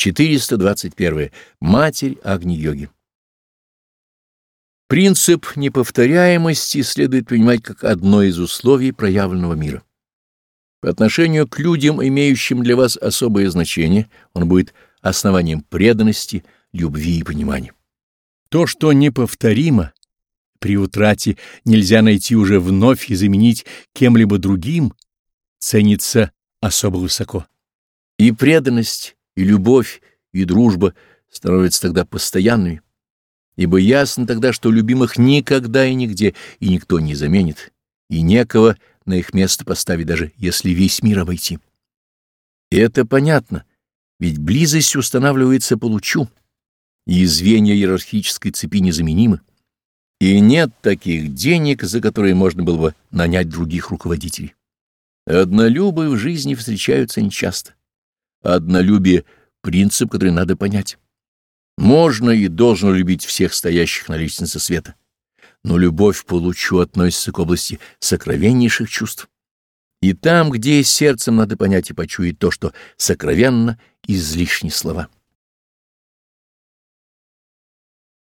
421. Матерь Агни-йоги. Принцип неповторяемости следует понимать как одно из условий проявленного мира. По отношению к людям, имеющим для вас особое значение, он будет основанием преданности, любви и понимания. То, что неповторимо, при утрате нельзя найти уже вновь и заменить кем-либо другим, ценится особо высоко. И преданность, и любовь, и дружба становятся тогда постоянными, ибо ясно тогда, что любимых никогда и нигде и никто не заменит, и некого на их место поставить, даже если весь мир обойти. И это понятно, ведь близость устанавливается по лучу, и звенья иерархической цепи незаменимы, и нет таких денег, за которые можно было бы нанять других руководителей. Однолюбы в жизни встречаются нечасто. Однолюбие — принцип, который надо понять. Можно и должно любить всех стоящих на лестнице света, но любовь получу относится к области сокровеннейших чувств. И там, где сердцем надо понять и почуять то, что сокровенно, излишние слова.